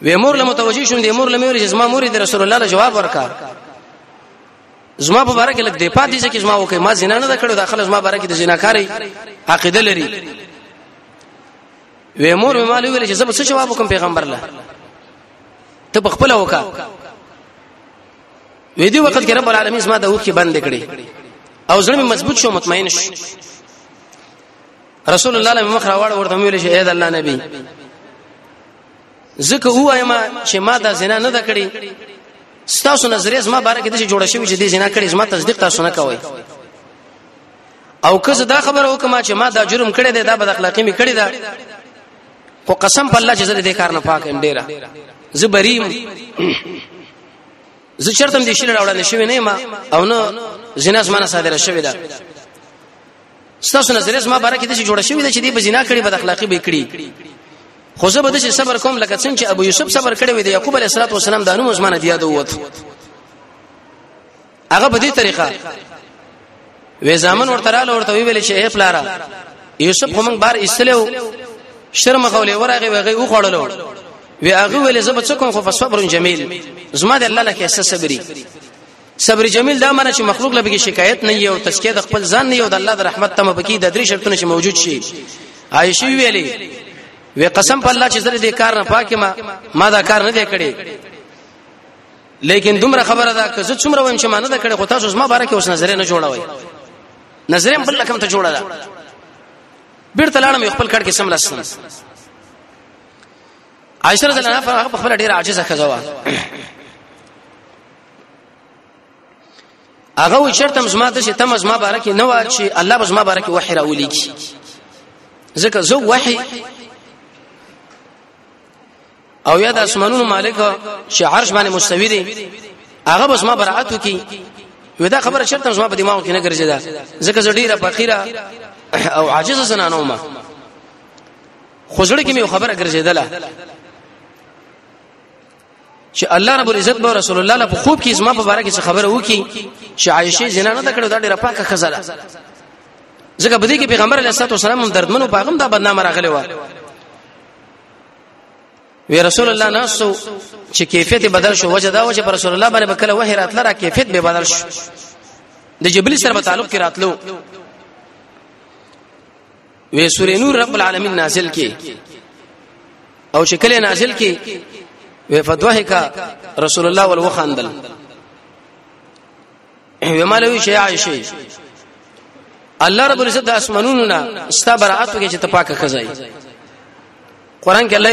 وی مور له متوجي شوم د مور له مې ورې زما مور د رسول الله له جواب ورکا زما په باره کې لګ دی پاتې چې زما وکي ما زنا نه کړو داخله زما باره کې د زناکاری عقیده لري وې مور مې مالو ویل چې زما څه جواب کوم پیغمبر له ته بخپل وکا وې دی وخت کې رب العالمین زما د اوخ کې بند کړي او زړه مې مضبوط شو مطمئن شو رسول الله له مخ راوړ ورته ویل چې اې د الله نبی زکه هو ایم چې ما دا زنا نه کړی ستاسو نظریه زما باره کې د جوړ شوی چې د زنا کړي زما تصدیق تاسو نه کوي او که زه دا خبره وکم چې ما دا جرم کړی دی دا بد اخلاقی می کړی دا خو قسم په الله چې زه دې کار نه پاک ام ډیره زه بریم زه چرته دې شل راوړل شوی نه ما او نو زنا زما نه صادره شوی دا ستاسو نظر زما باره کې د جوړ شوی د چې دی بزینا کړي بد اخلاقی به کړي خو زه به د صبر کوم لکه څنګه چې ابو یوسف صبر کړی وي د یعقوب علیه السلام د انو زمانه دی یادو وته هغه په دې طریقه وې ځامن ورته رااله ورته ویل چې اے پلارا یوسف کومنګ بار ایستلو شرم غولې ورغه وغه او خړلو وی هغه ویل زب څه کوم خو فصبر جمیل زما د الله نه کې صبري صبر جمیل دا معنی چې مخلوق لبه کې شکایت نه یو تسکیه د خپل ځان نه یو د الله د رحمت تمه پکې د درې شرطونه چې موجود شي عائشہ ویلي وی قسم په الله چې زره دې کار نه پاکه ما ما دا کار نه دی کړی لیکن دومره خبره ده که زه څومره وایم چې ما نه دا کړی خو تاسو زما باره کې اوس نظر نه جوړوي نظر هم بل کوم ته جوړه ده بیرته لاړم خپل کړ کې سم لسم عائشہ رضی الله عنها په خپل ډیر عاجزه خزوا هغه وی چرته زما د چې تم زما بارکه نه و چې الله زما بارکه وحی راولي کی ځکه زه وحی او یا د اسمانونو مالک چې عرش باندې مستوی دی هغه بس ما برائت وکي ودا خبره شرط زما په دماغ کې نه ګرځي دا ځکه زه ډیره فقیره او عاجز زنانه ما خوځړه کې مې خبره ګرځیدله چې الله رب العزت به رسول الله له خوب کې زما په باره کې خبره وکي چې عائشه زنا نه کړو دا ډیره پاکه خزله ځکه بده کې پیغمبر علیه الصلاه والسلام هم دردمنو پاغم دا بدنام راغلی و وی رسول الله ناسو چې کیفیت بدل شو وجه دا و چې رسول الله باندې بکله وحی راتله را کیفیت به بدل شو د جبلی سره تعلق کې راتلو وې سورې نور رب العالمین نازل کې او چې کله نازل کې وې فدوهکا رسول الله ول وخاندل وې مالوي شي عائشه الله رب العزت د اسمنونو نه ستا برائت کې چې تپاکه خزای قران کې الله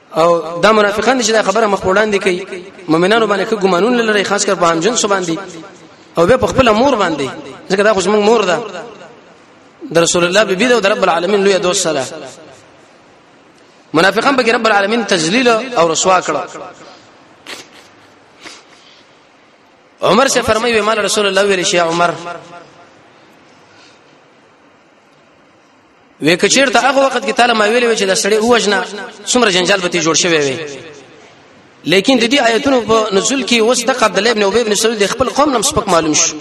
او دا منافقان دي چې دا خبره مخ وړاندې کوي مؤمنانو باندې کوم ګمانون لري خاص کر په هم جنس باندې او بیا په خپل مور باندې ځکه دا خو موږ مور ده د رسول الله بیبي ده او د رب العالمین لوی دوست سره منافقان به رب العالمین تجلیل او رسوا کړه عمر سے فرمایي مال رسول الله ویل شي عمر وې کچیر ته هغه وخت کې تعالی ما ویلې چې دا سړی اوجنه څومره جنجال به تی جوړ شوی وي لیکن د دې آیتونو په نزول کې اوس د عبد الله ابن ابي ابن سلول د خپل قوم نم سپک معلوم شو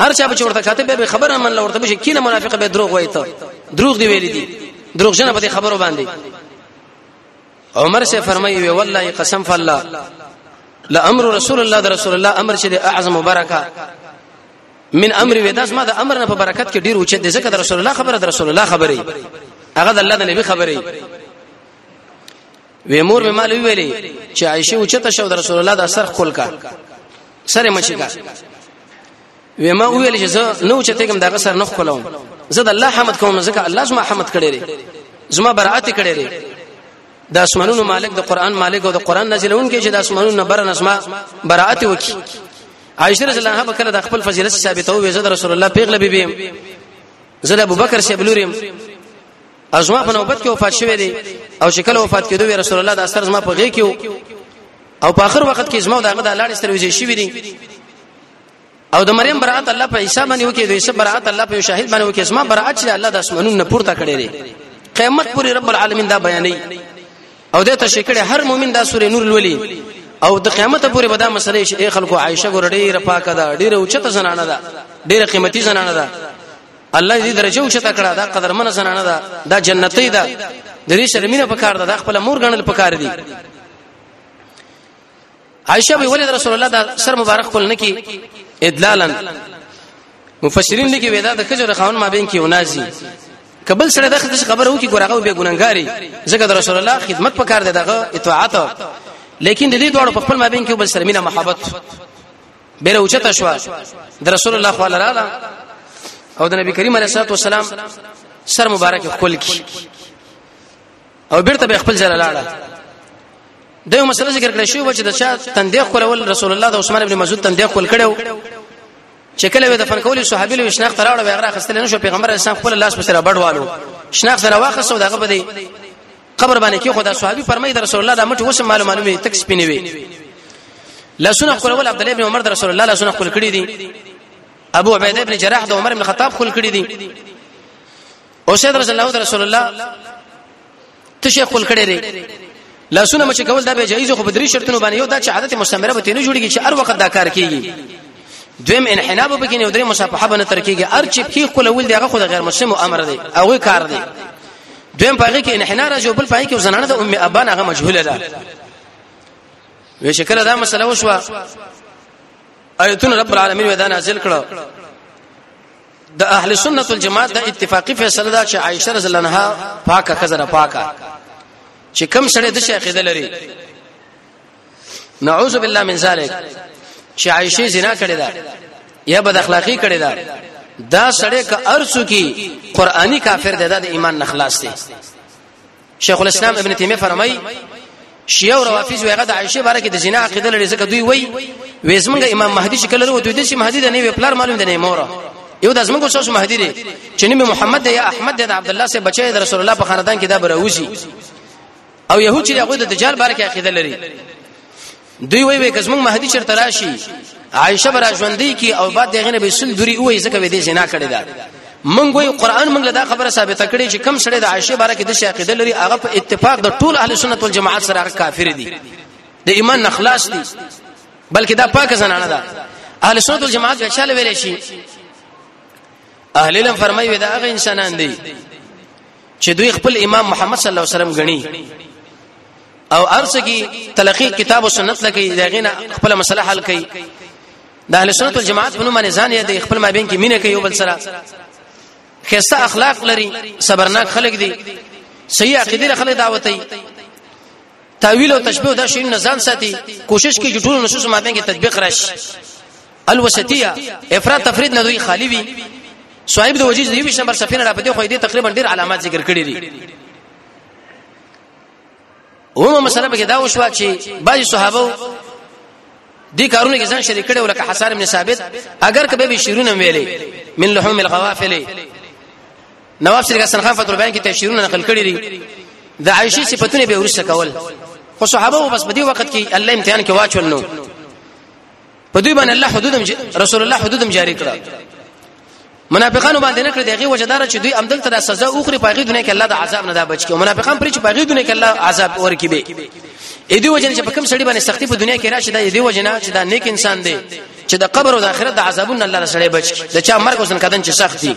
هر چا به ورته کاته به خبره من لورته بشه کینه منافقه به دروغ وایي ته دروغ دی ویل دي دروغ جن په خبرو باندې عمر سے فرمایي وی والله قسم فالله لامر رسول الله رسول الله امر چې د اعظم مبارکه من امر ودا زما د امر نه په برکت کې ډیر اوچ دي ځکه د رسول الله خبره د رسول الله خبره هغه د الله د نبی خبره وی مور مې مال ویلې چې عائشه اوچته شو د رسول الله د سر خپل کا سره مچی کا وی ما ویل چې زه نو اوچته کوم دغه سر نه خپلوم زه د الله حمد کوم ځکه الله زما حمد کړی دی زما برائت کړی دی د اسمانونو مالک د قران مالک او د قران نازلون کې چې د اسمانونو نه برن اسما برائت وکي عائشه رضی الله عنها کله د خپل فضیلت ثابتو وې زه رسول الله پیغله بیبي زه د ابوبکر شه بلورم ازما په نوبت کې وفات شوه دي او شکل وفات کېدو وې رسول الله د اثر زما په غي کې او په اخر وخت کې زما دغه د لاړ ستر وځي شوی دي او د مریم برات الله په حساب باندې وکي د عیسی برات الله په شاهد باندې وکي اسما برات چې الله د اسمنون نه پورته کړی دی قیامت پوری رب العالمین دا بیانې او د ته شکړه هر مؤمن دا سورې نور لولي او د قیامت پورې به دا مسلې شي خلکو عائشه ګور ډیره پاکه ده ډیره اوچته زنانه ده ډیره قیمتي زنانه ده الله دې درجه اوچته کړه دا قدرمن زنانه ده دا جنتی ده د دې شرمینه په کار ده خپل مور غنل په کار دي عائشه به ولید رسول الله دا سر مبارک خپل نکی ادلالا مفسرین لګي ودا د کجره خان ما بین کې ونازي کبل سره دغه خبره وکي ګورغه به ګننګاري ځکه د رسول الله خدمت پکار دی دغه اطاعت لیکن د دې دوړو په خپل ما بین کې بل سره مینه محبت بیره اوچته شو د رسول الله صلی الله علیه او د نبی کریم علیه الصلاه والسلام سر مبارک خپل کی او بیرته به خپل ځای لاړه د یو مسله ذکر کړی شو چې د چا تندې خورول رسول الله د عثمان ابن مسعود تندې خور کړو چې کله وې د فن کولې صحابي له شناخت تراړه وغیرہ خستل نه شو پیغمبر اسلام خپل لاس په سره بډوالو شناخت سره واخصو دغه بده قبر باندې کې خدا صحابي فرمایي د رسول الله د مټ وسه معلوم معلومه تک سپینې وي لاسونه خورول عبد الله ابن عمر د رسول الله لاسونه خور کړی دي ابو عبیده ابن جراح د عمر ابن خطاب خور کړی دي او سید رسول الله د رسول الله ته شیخ خپل کړي لري لاسونه مچ کول دا به جایز خو بدري شرطونه باندې یو دا چې عادت مستمره به نه جوړیږي چې هر وخت دا کار کیږي دویم انحنا به کې نه درې مصافحه به نه تر کیږي هر چې کی خپل ول دی هغه خو د غیر مسلم امر دی هغه کار دی دویم پاره کې انحنا راځي بل پای کې زنانه د ام ابان هغه مجهوله ده وی شکل دا مسله وشوه آیتون رب العالمین ودا نازل کړه د اهل سنت والجماعت د اتفاقی فیصله ده چې عائشه رضی الله عنها پاکه خزر پاکه چې کم سره د شیخ د لري نعوذ بالله من ذلک چې عائشه زنا کړې ده یا بد اخلاقی کړې ده دا سړی که ارسو کی قرآنی کافر ده د ایمان نخلاص دی شیخ الاسلام ابن تیمیه فرمای شیعه او روافض ویغه د عائشه باره کې د زنا عقیده لري ځکه دوی وای وې زمونږ امام مهدی چې کله وروته د مهدی د نه وی پلار معلوم دی نه مور یو د زمونږ سوس مهدی دی چې نبی محمد دی یا احمد دی د عبد الله سره بچی د رسول الله په خاندان کې دا بروزي او يهود چې هغه د دجال باره کې عقیده لري دوی وی وی کزمون مهدی چرته راشي عائشه برا ژوندۍ کی او بعد دغه نبی سل دوری وای زکه وې دې زنا کړی دا مونږ وی قران مونږ له دا خبره ثابته کړي چې کم سړی د عائشه باره کې د شاقیده لري هغه په اتفاق د ټول اهل سنت والجماعت سره کافر دي د ایمان نخلاص دي بلکې دا پاک زنانه ده اهل سنت والجماعت به چاله ویل شي اهل علم فرمایي دا هغه انسانان دي چې دوی خپل امام محمد صلی الله علیه وسلم غني او ارسه کی تلقی کتاب او سنت لکی دغه خپل مسله حل کړي د اهل سنت والجماعت په نوم باندې ځان یې د خپل مابین کې مینه کوي بل سره خسته اخلاق لري صبرناک خلک دي صحیح عقیده خلک دعوتي تعویل او تشبیه دا شی نه ځان ساتي کوشش کوي چې ټول نصوص مابین کې تطبیق راشي الوسطیه افراط تفرید نه دوی خالی وي صاحب د وجیز دی ویش نمبر صفحه نه را پدې خو دې تقریبا ډیر علامات ذکر کړی دي اومه مسله به دا وشو چې بعضي صحابه دي کارونه کې ځان شریک کړي ولکه حسان ابن ثابت اگر کبه به شیرونه ویلې من لحوم الغوافل نواب شریک حسن خان فتح البیان کې تشریرونه نقل کړي دي د عائشه صفاتونه به ورسره کول خو صحابه بس په دې وخت کې الله امتحان کې واچول نو په دوی باندې الله حدود رسول الله حدود جاری کړه منافقانو باندې نه کړ دغه وجدار چې دوی عمدل تر سزا اوخري پاغي دنیا کې الله د عذاب نه دا بچ کیو منافقان پرې چې پاغي دنیا کې الله عذاب ورکی به اې دی وجنه چې په کوم سړي باندې سختی په دنیا کې راشي دا دې وجنه چې دا نیک انسان دی چې د قبر او د آخرت د عذابونو الله سره بچ کی د چا مرګ وسن کدن چې سختی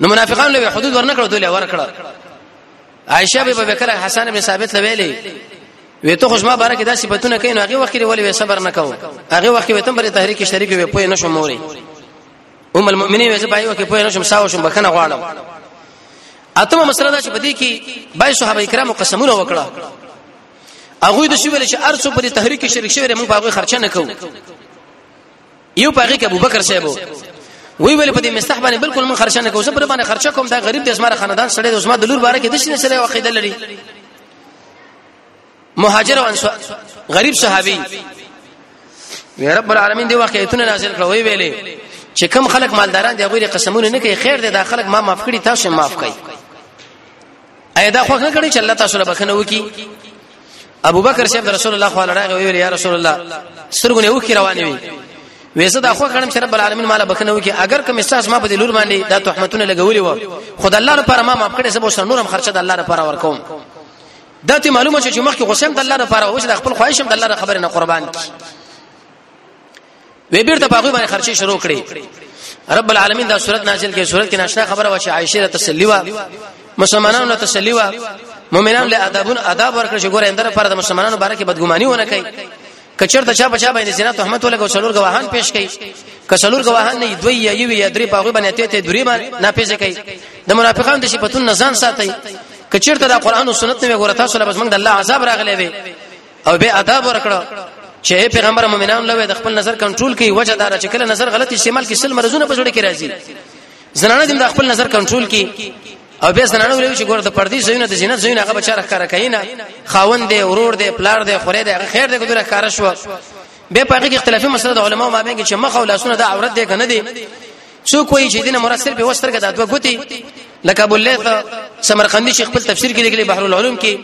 نو منافقان له حدود ورنکړو دوی له ورکړه عائشه به بکر حسن بن ثابت لویلې وې ته خوشما بار کې دا صفاتونه کین هغه وخت کې ولې صبر نه کاو هغه وخت کې وتم پر تحریک شریک وې پوه نشم موري ام المؤمنین وې زبای وکي پوه نشم ساو شم بخنه غواړم اتمه مسله دا چې بدی کې بای صحابه کرامو قسمونه وکړه هغه د شویل چې ارڅو پر تحریک شریک شوی موږ هغه خرچه نه کوو یو پاګه کې ابوبکر صاحب وی ویل په دې مستح باندې بالکل من خرچه نه کوم زه پر باندې خرچه کوم دا غریب د اسمار خاندان سره د اسمار د لور باره کې د شنه سره عقیده لري مهاجر او انصار غریب صحابي یا رب العالمین دی واقع ایتونه نازل کړو وی ویلې چې کم خلک مالداران دی غوړي قسمونه نه کوي خیر دی دا خلک ما معاف کړي تاسو معاف کړئ ایا دا خو نه کړی چې الله تاسو له بخنه وکي ابو بکر صاحب رسول الله صلی الله علیه ویل یا رسول الله سترګونه یو کی روانې وي وېزه دا خو کړم چې رب العالمین مال بکنه وکي اگر کوم احساس ما په دې لور باندې دا تهمتونه لګولې و خدای الله لپاره ما معاف کړې سبو سره نورم خرچه د الله لپاره ورکوم دا ته معلومه چې مخکې غسم د الله لپاره او چې د خپل خواهشم د الله خبره نه قربان کی وی بیرته په هغه باندې خرچي شروع کړي رب العالمین دا صورت نازل کړي صورت کې ناشنا خبره وشي عائشه ته تسلی وا مسلمانانو ته تسلی وا مؤمنانو له ادبون ادب ورکړي چې ګوره اندر پر د مسلمانانو باره کې بدګماني ونه کوي کچر ته چا بچا باندې زنا تهمت ولګو څلور غواهان پیش کړي کسلور غواهان نه دوی یا یو یا درې پاغه باندې ته ته درې باندې نه پیش کړي د منافقان د شپتون نزان ساتي کچر ته د قران او سنت نه غوړه تاسو له بس موږ د الله عذاب راغلي وي او به آداب ورکړه چې پیغمبر مؤمنان لوي د خپل نظر کنټرول کوي وجه دار چې کله نظر غلط استعمال کې سل مرزونه په جوړه کې راځي زنانه د خپل نظر کنټرول کوي او به زنانه ولوي چې ګوره د پردي زوینه د زینت زوینه هغه بچاره کار کوي نه خاوند دی ورور دی پلار دی خورې دی خیر دی ګوره کار شو به په هغه کې اختلافي مسله د علماو مابین کې چې مخ او لاسونه د عورت دی کنه دی څوک وایي چې دینه مراد صرف یو سترګه د دوه ګوتی لکه ابو الليث سمرقندي شیخ خپل تفسیر کې لیکلي بحر العلوم کې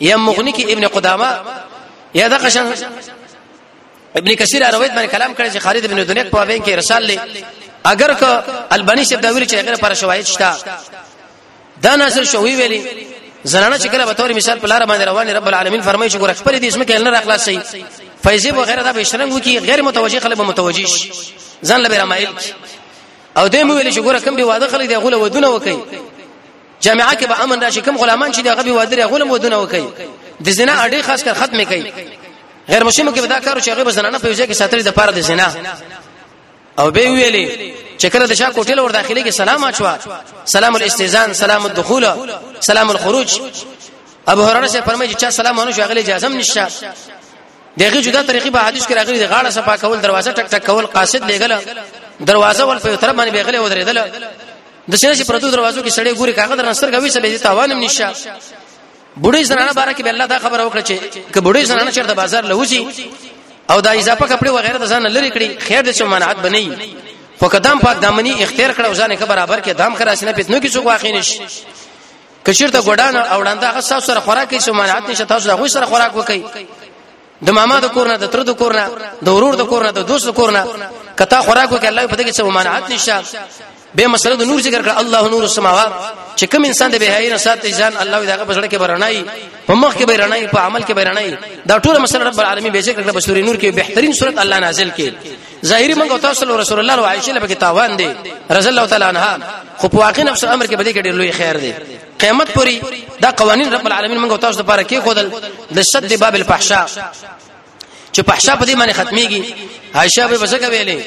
یا مغنی کې ابن قدامه یا دغه شان ابن کثیر روایت باندې کلام کړی چې خالد بن دنیک په وین کې رسال لې اگر که البانی شپ دا ویل چې هغه پر شواهد شته دا ناصر شوی ویلي زنانه چې کله به تور مثال په لار باندې روان رب العالمین فرمایي چې ګور خپل دې اسمه کې نه راخلاص شي فیضه وغیرہ دا به شرنګ وکي غیر متوجه خلک به متوجه شي ځان لبه رمایل او دیم ویل چې ګور کم به واده خلک دی غوله ودونه وکي جامعه کې به امن راشي کوم غلامان چې دغه به واده غوله ودونه وکي د زنا اړې خاص کر ختمه کوي غیر مسلمانو کې دا کارو چې هغه به زنانه په یوځای کې ساتري د پاره د زنا او به ویلي چې کله د شاه کوټې لور داخلي کې سلام اچوا سلام الاستئذان سلام الدخول سلام الخروج ابو هرره سے فرمایي چې چا سلام ونه شغله اجازه نشته دغه جدا طریقې په حدیث کې راغلي د غاړه صفا کول دروازه ټک ټک کول قاصد لګل دروازه ول په طرف باندې بغله ودرېدل د شنه چې پردو دروازو کې سړې ګوري کاغذ رنستر کوي سړې تاوانم نشه بډې زنانه باره کې به الله دا خبره وکړه چې که بډې زنانه چیرته بازار لوځي او دا اضافه کپڑے وغیرہ د ځان لری کړی خیر دې چې منعت بنئ خو قدم پاک دامنی اختیار کړه او ځان کې برابر کې دام کرا سینه پتنو کې څوک واقع نشي کشرته ګډان او وړاندې هغه تاسو سره خوراک کې سمانات نشه تاسو هغه سره خوراک وکړي د ماما د کورنه د تر د کورنه د ورور د کورنه د دوست د کورنه کته خوراکو کې الله په دې کې څه ممانعت نشه به مسله د نور ذکر کړ الله نور السماوات چې کوم انسان د بهایي نه سات ځان الله دغه په سره کې برنای په مخ کې برنای په عمل کې برنای دا ټول مسله رب العالمین به ذکر کړ په سورې نور کې بهترین صورت الله نازل کړي ظاهری منګو تاسو له رسول الله او عائشه له کې تاوان دي رضی الله تعالی عنها خو په واقع نفس امر کې بده کې ډېر لوی خیر دی قیامت پوری دا قوانین رب العالمین موږ تاسو لپاره کې خودل د شد باب الفحشاء چې فحشاء په دې باندې ختميږي عائشہ به بسګه ویلې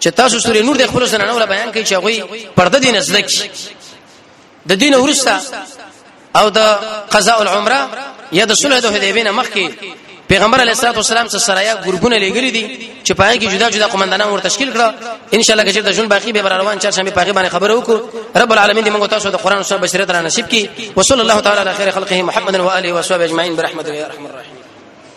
چې تاسو سورې نور د خپل سره نور بیان کوي چې غوي پرده دین زده کی د دین ورسته او د قضاء العمره یا د صلح د حدیبین مخکې پیغمبر علیه الصلاه والسلام سره سرایا ګروپونه لګري دي چې پای کې جدا جدا قومندانان ور تشکیل کړه ان شاء الله کې چې د جون باقی به روان چار شنبه پاګې باندې خبرو وکړو رب العالمین دې موږ تاسو د قران او سنت بشریت را نصیب کړي وصلی الله تعالی علی خیر خلقه محمد و اله و صحبه اجمعین برحمته یا ارحم الراحمین